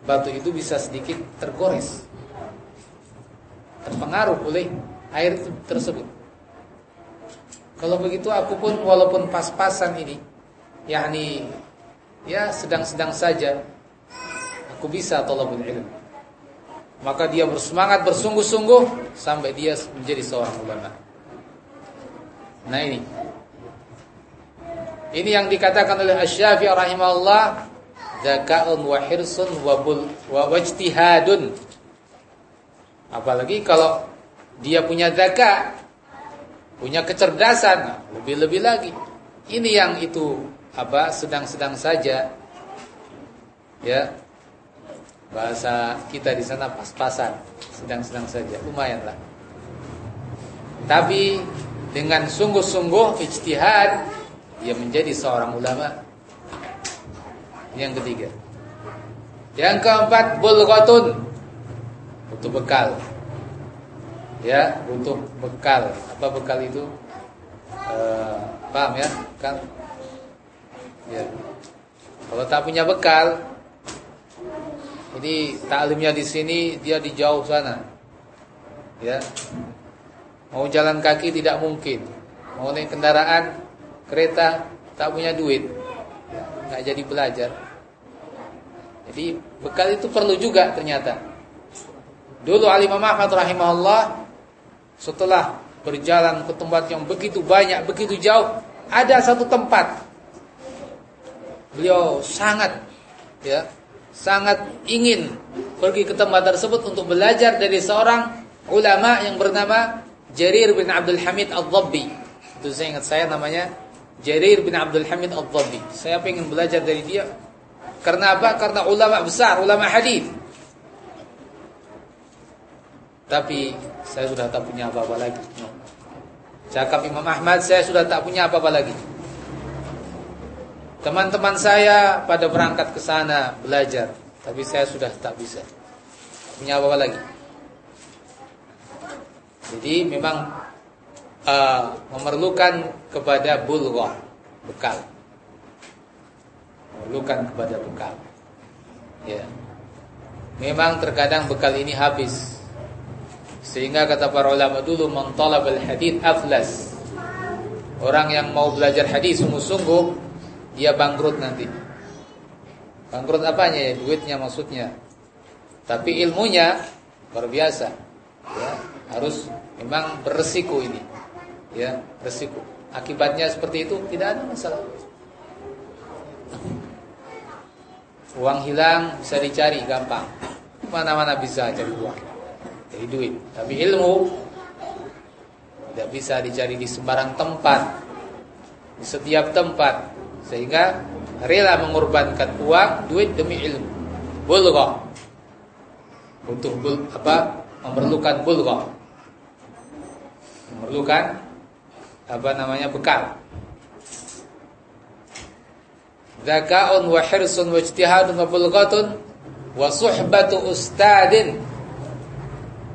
batu itu bisa sedikit tergores. Terpengaruh oleh air tersebut. Kalau begitu aku pun walaupun pas-pasan ini yakni ya sedang-sedang saja aku bisa tolabul ilmu maka dia bersemangat bersungguh-sungguh sampai dia menjadi seorang ulama nah ini ini yang dikatakan oleh Asy-Syafi'i rahimahullah zaka'un wa hirsun wa bul wa wajtihadun. Apalagi kalau dia punya zakat, punya kecerdasan, lebih-lebih lagi. Ini yang itu apa sedang-sedang saja. Ya. Bahasa kita di sana pas-pasan, sedang-sedang saja, lumayanlah. Tapi dengan sungguh-sungguh ijtihad dia menjadi seorang ulama yang ketiga. Yang keempat bulghatun. Butuh bekal. Ya, butuh bekal. Apa bekal itu? Uh, paham ya? Kan? Ya. Kalau tak punya bekal, ini taklimnya di sini, dia di jauh sana. Ya. Mau jalan kaki tidak mungkin. Mau naik kendaraan, kereta, tak punya duit. nggak jadi belajar. Jadi bekal itu perlu juga ternyata. Dulu Ali Ahmad rahimahullah setelah berjalan ke tempat yang begitu banyak, begitu jauh, ada satu tempat beliau sangat ya, sangat ingin pergi ke tempat tersebut untuk belajar dari seorang ulama yang bernama Jarir bin Abdul Hamid Al-Dhabbi. Itu saya ingat saya namanya Jarir bin Abdul Hamid Al-Dhabbi. Saya ingin belajar dari dia karena apa? Karena ulama besar, ulama hadis. Tapi saya sudah tak punya apa-apa lagi. Cakap Imam Ahmad, saya sudah tak punya apa-apa lagi. Teman-teman saya pada berangkat ke sana belajar, tapi saya sudah tak bisa. Punya apa-apa lagi. Jadi memang uh, memerlukan kepada bulghah, bekal memerlukan kepada bekal. Ya. Memang terkadang bekal ini habis. Sehingga kata para ulama dulu mentalab al-hadith aflas. Orang yang mau belajar hadis sungguh-sungguh dia bangkrut nanti. Bangkrut apanya ya? Duitnya maksudnya. Tapi ilmunya luar biasa. Ya, harus memang beresiko ini. Ya, resiko. Akibatnya seperti itu tidak ada masalah. Uang hilang bisa dicari gampang. Mana-mana bisa cari uang. Jadi duit. Tapi ilmu tidak bisa dicari di sembarang tempat. di setiap tempat sehingga rela mengorbankan uang, duit demi ilmu. Bulghah. Untuk bul, apa? memerlukan bulghah. Memerlukan apa namanya bekal. Zakaun wa hirsun wa ijtihadun wa bulghatun wa suhbatu ustadin.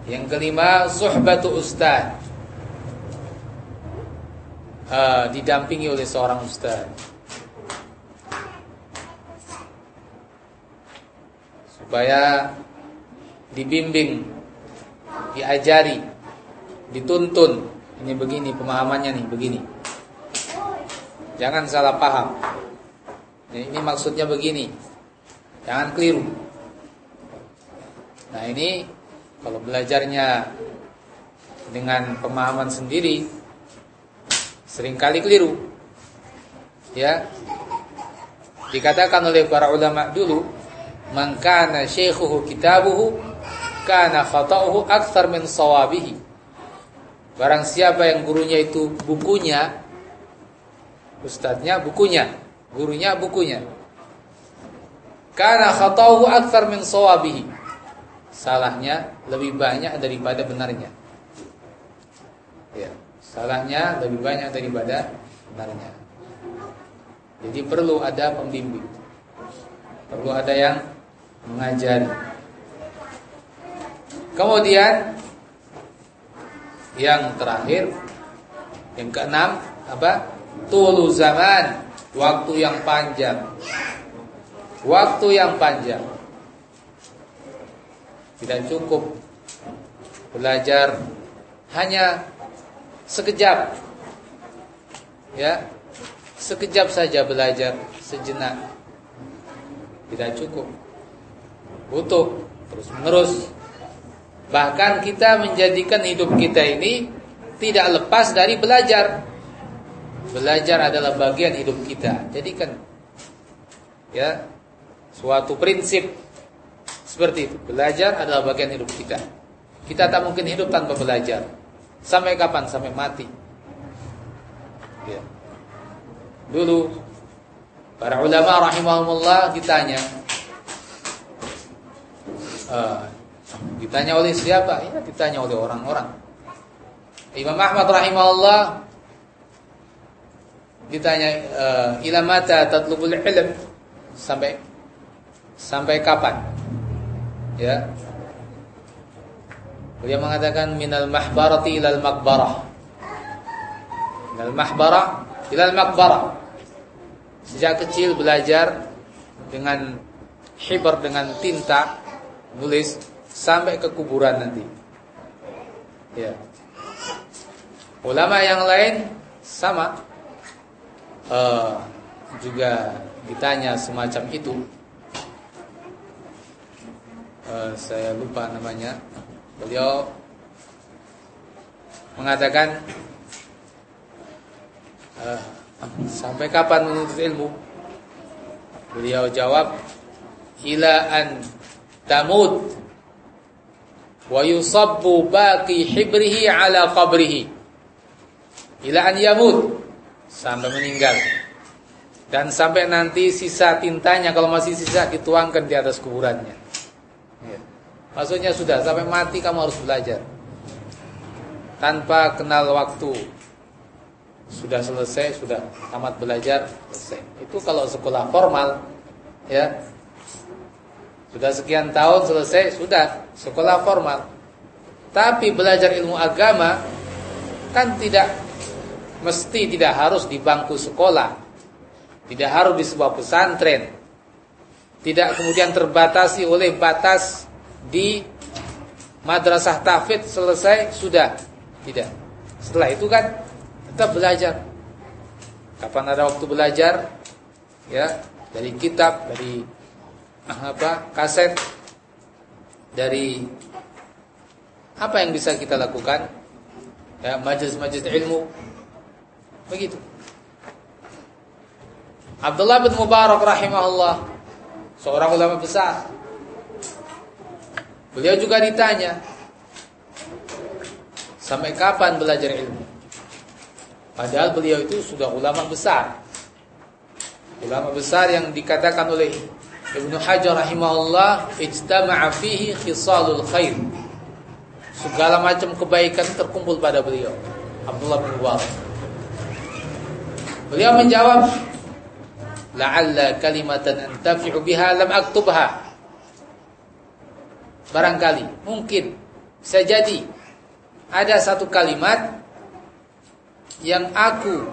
Yang kelima suhbatu ustad. Uh, didampingi oleh seorang ustaz. Supaya dibimbing, diajari, dituntun. Ini begini pemahamannya nih, begini. Jangan salah paham. Ini maksudnya begini. Jangan keliru. Nah, ini kalau belajarnya dengan pemahaman sendiri sering kali keliru. Ya. Dikatakan oleh para ulama dulu Man kana syekhuhu kitabuhu kana khata'uhu akthar min sawabihi. Barang siapa yang gurunya itu bukunya, ustadznya bukunya, gurunya bukunya. Kana khata'uhu akthar min sawabihi. Salahnya lebih banyak daripada benarnya. Ya, salahnya lebih banyak daripada benarnya. Jadi perlu ada pembimbing. Perlu ada yang mengajari. Kemudian yang terakhir yang keenam apa? Tulu zaman, waktu yang panjang. Waktu yang panjang. Tidak cukup belajar hanya sekejap. Ya. Sekejap saja belajar sejenak. Tidak cukup butuh terus menerus. Bahkan kita menjadikan hidup kita ini tidak lepas dari belajar. Belajar adalah bagian hidup kita. Jadikan ya suatu prinsip seperti itu. Belajar adalah bagian hidup kita. Kita tak mungkin hidup tanpa belajar. Sampai kapan? Sampai mati. Ya. Dulu para ulama rahimahumullah ditanya, uh, ditanya oleh siapa? Ya, ditanya oleh orang-orang. Imam Ahmad rahimahullah ditanya uh, ila mata tatlubul ilm sampai sampai kapan? Ya. Beliau mengatakan minal mahbarati ilal makbarah. Minal mahbarah ilal makbarah. Sejak kecil belajar dengan hibar dengan tinta nulis sampai ke kuburan nanti. Ya. Ulama yang lain sama uh, juga ditanya semacam itu. Uh, saya lupa namanya. Beliau mengatakan uh, sampai kapan menuntut ilmu? Beliau jawab ila an tamut wa yusabbu baqi hibrihi ala qabrihi. Ila an yamut sampai meninggal. Dan sampai nanti sisa tintanya kalau masih sisa dituangkan di atas kuburannya. Ya. maksudnya sudah sampai mati kamu harus belajar. Tanpa kenal waktu sudah selesai sudah tamat belajar selesai itu kalau sekolah formal ya sudah sekian tahun selesai, sudah sekolah formal. Tapi belajar ilmu agama kan tidak mesti tidak harus di bangku sekolah. Tidak harus di sebuah pesantren. Tidak kemudian terbatasi oleh batas di madrasah tafid selesai sudah. Tidak. Setelah itu kan tetap belajar. Kapan ada waktu belajar? Ya, dari kitab, dari apa kaset dari apa yang bisa kita lakukan? Ya majelis-majelis ilmu. Begitu. Abdullah bin Mubarak rahimahullah seorang ulama besar. Beliau juga ditanya sampai kapan belajar ilmu Padahal beliau itu sudah ulama besar. Ulama besar yang dikatakan oleh Ibnu Hajar rahimahullah ijtama'a fihi khisalul khair. Segala macam kebaikan terkumpul pada beliau. Abdullah bin Mubarak. Beliau menjawab, "La'alla kalimatan antafi'u biha lam aktubha." Barangkali, mungkin, bisa jadi ada satu kalimat yang aku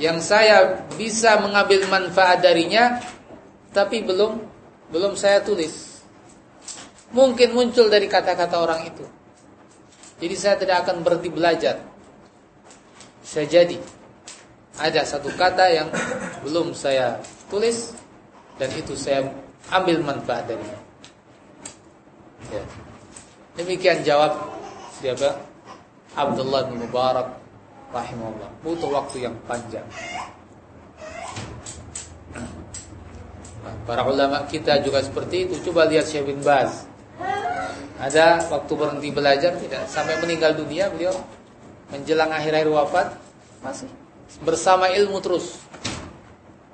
yang saya bisa mengambil manfaat darinya tapi belum belum saya tulis. Mungkin muncul dari kata-kata orang itu. Jadi saya tidak akan berhenti belajar. Saya jadi ada satu kata yang belum saya tulis dan itu saya ambil manfaat darinya. Ya. Demikian jawab siapa? Abdullah bin Mubarak rahimahullah. Butuh waktu yang panjang. Nah, para ulama kita juga seperti itu. Coba lihat Syekh bin Baz. Ada waktu berhenti belajar tidak sampai meninggal dunia beliau menjelang akhir-akhir wafat masih bersama ilmu terus.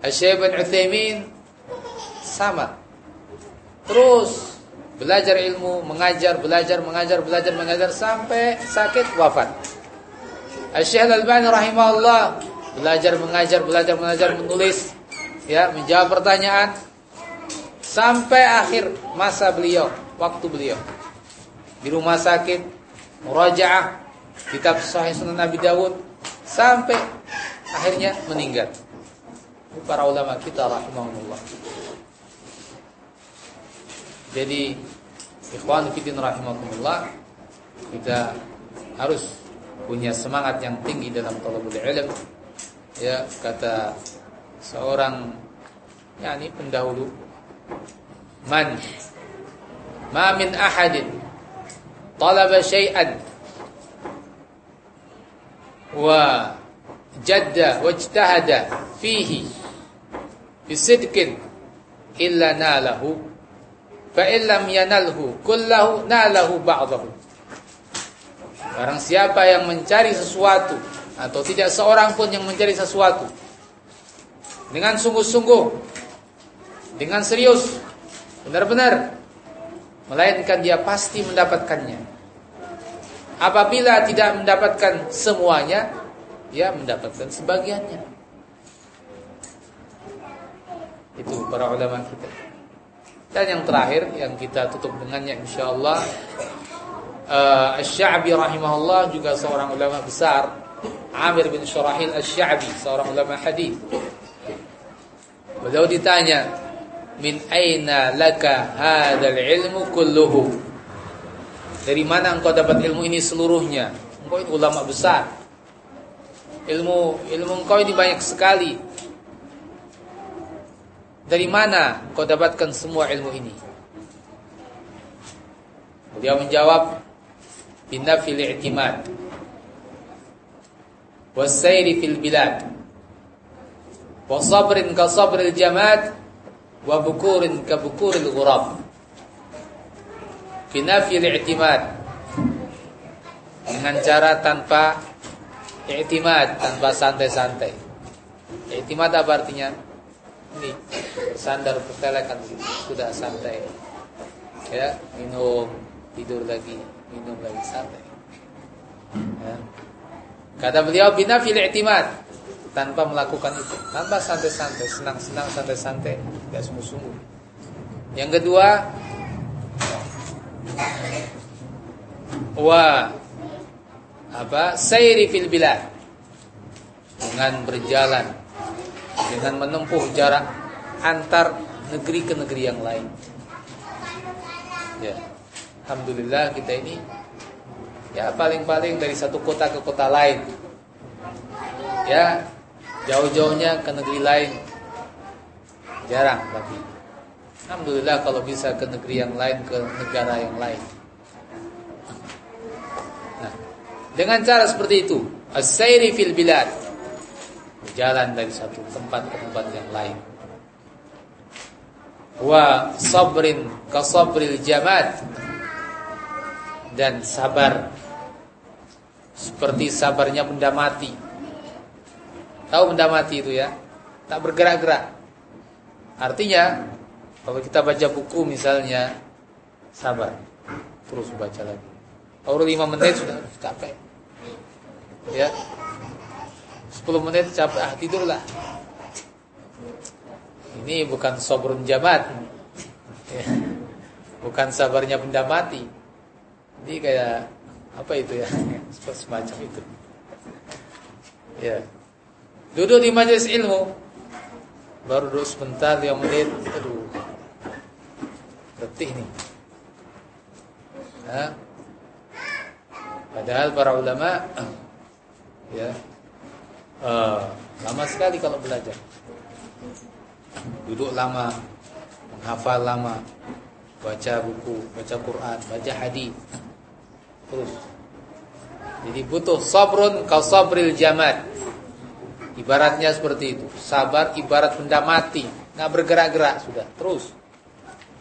Syekh bin Utsaimin sama. Terus belajar ilmu, mengajar, belajar, mengajar, belajar, mengajar sampai sakit wafat. Syekh Al-Albani rahimahullah belajar mengajar, belajar mengajar, menulis, ya, menjawab pertanyaan sampai akhir masa beliau, waktu beliau. Di rumah sakit, murajaah, kitab Sahih Sunan Nabi Dawud sampai akhirnya meninggal. Para ulama kita rahimahullah. Jadi ikhwan fillah rahimahullah kita harus punya semangat yang tinggi dalam talabul ilm. Ya kata seorang yakni pendahulu man ma min ahadin talaba syai'an wa jadda wajtahada fihi bisidqin illa nalahu fa illam yanalhu kullahu nalahu ba'dahu Barang siapa yang mencari sesuatu atau tidak seorang pun yang mencari sesuatu dengan sungguh-sungguh, dengan serius, benar-benar, melainkan dia pasti mendapatkannya. Apabila tidak mendapatkan semuanya, dia mendapatkan sebagiannya. Itu para ulama kita. Dan yang terakhir yang kita tutup dengannya insyaallah uh, Asy-Sya'bi rahimahullah juga seorang ulama besar. Amir bin Syurahil Asy-Sya'bi seorang ulama hadis. Beliau ditanya min aina laka hadzal ilmu kulluhu? Dari mana engkau dapat ilmu ini seluruhnya? Engkau ini ulama besar. Ilmu ilmu engkau ini banyak sekali. Dari mana engkau dapatkan semua ilmu ini? Beliau menjawab Bina fil i'timad. Wasairi fil bilad. Wasabrin ka sabril jamad Wabukurin ka bukuril gurab Bina fil i'timad. Dengan cara tanpa I'timad Tanpa santai-santai. I'timad apa artinya? Ini sandar pertelekan. Sudah santai. Ya, minum, tidur lagi minum lagi santai. Ya. Kata beliau bina fil i'timad tanpa melakukan itu, tanpa santai-santai, senang-senang, santai-santai, tidak sungguh-sungguh. Yang kedua, wa apa? Sairi fil bilad. Dengan berjalan dengan menempuh jarak antar negeri ke negeri yang lain. Ya. Alhamdulillah kita ini ya paling-paling dari satu kota ke kota lain. Ya, jauh-jauhnya ke negeri lain jarang tapi Alhamdulillah kalau bisa ke negeri yang lain, ke negara yang lain. Nah, dengan cara seperti itu, as-sairi fil bilad. Berjalan dari satu tempat ke tempat yang lain. Wa sabrin ka sabril jamad dan sabar seperti sabarnya benda mati Tahu benda mati itu ya? Tak bergerak-gerak. Artinya kalau kita baca buku misalnya sabar, terus baca lagi. Baru 5 menit sudah capek. Ya. 10 menit capek, ah tidurlah. Ini bukan sabrun jamat. Ya. Bukan sabarnya benda mati. Ini kayak apa itu ya? [LAUGHS] Semacam itu. Ya. Duduk di majelis ilmu. Baru duduk sebentar 5 menit, aduh. Letih nih. Nah, padahal para ulama [CLEARS THROAT] ya uh, lama sekali kalau belajar. Duduk lama, menghafal lama, baca buku, baca Quran, baca hadis. Terus. Jadi butuh sabrun kau sabril jamad. Ibaratnya seperti itu. Sabar ibarat benda mati, nggak bergerak-gerak sudah. Terus.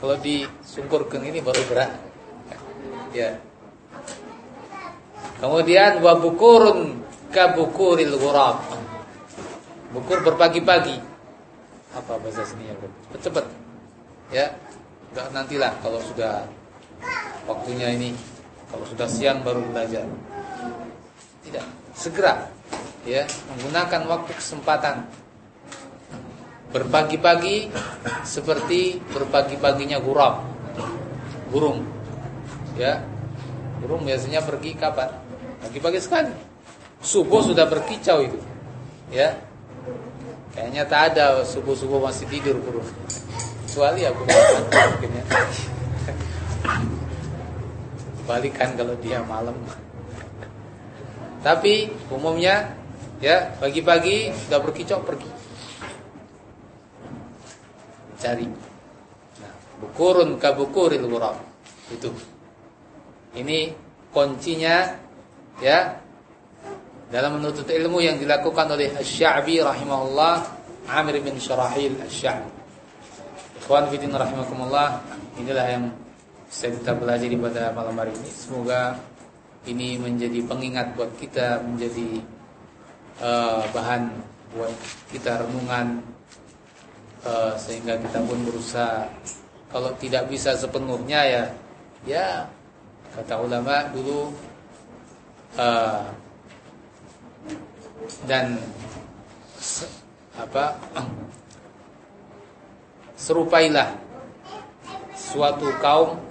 Kalau disungkurkan ini baru gerak. Ya. Kemudian wabukurun kabukuril ghurab. Bukur berpagi-pagi. Apa bahasa sini ya? Cepat-cepat. Ya. Enggak nantilah kalau sudah waktunya ini. Kalau sudah siang baru belajar. Tidak, segera ya, menggunakan waktu kesempatan. Berbagi-bagi seperti berbagi-baginya gurab burung ya. Burung biasanya pergi kapan? Pagi-pagi sekali. Subuh sudah berkicau itu ya. Kayaknya tak ada subuh-subuh masih tidur burung kecuali aku mungkin ya balikan kalau dia malam tapi umumnya ya pagi-pagi sudah berkicau pergi cari. Nah, bukurun kabukuril. Itu. Ini kuncinya ya dalam menuntut ilmu yang dilakukan oleh Asy-Sya'bi rahimahullah Amir bin Syarahil Asy-Sya'bi. Ikhwan fillah rahimakumullah, inilah yang saya kita pelajari pada malam hari ini. Semoga ini menjadi pengingat buat kita, menjadi uh, bahan buat kita renungan uh, sehingga kita pun berusaha kalau tidak bisa sepenuhnya ya ya kata ulama dulu uh, dan apa serupailah suatu kaum.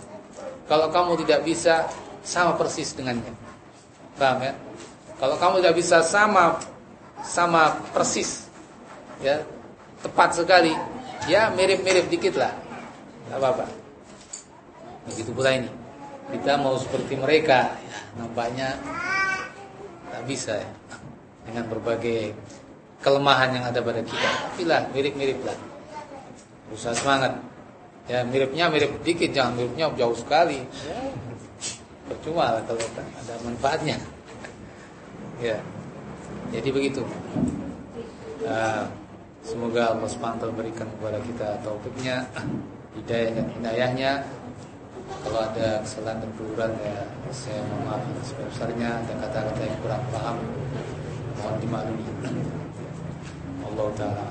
Kalau kamu tidak bisa sama persis dengannya. Paham ya? Kalau kamu tidak bisa sama sama persis. Ya tepat sekali, ya mirip-mirip dikit lah, nggak apa-apa. Begitu pula ini, kita mau seperti mereka, ya, nampaknya tak bisa ya, dengan berbagai kelemahan yang ada pada kita. Tapi lah mirip-mirip lah, berusaha semangat. Ya miripnya mirip dikit, jangan miripnya jauh sekali. Ya, percuma lah kalau ada manfaatnya. ya, jadi begitu. Uh, Semoga Allah SWT berikan kepada kita taufiknya, hidayah dan hidayahnya. Kalau ada kesalahan dan kekurangan ya saya mohon maaf sebesar-besarnya ada kata-kata yang kurang paham mohon dimaklumi. Allah taala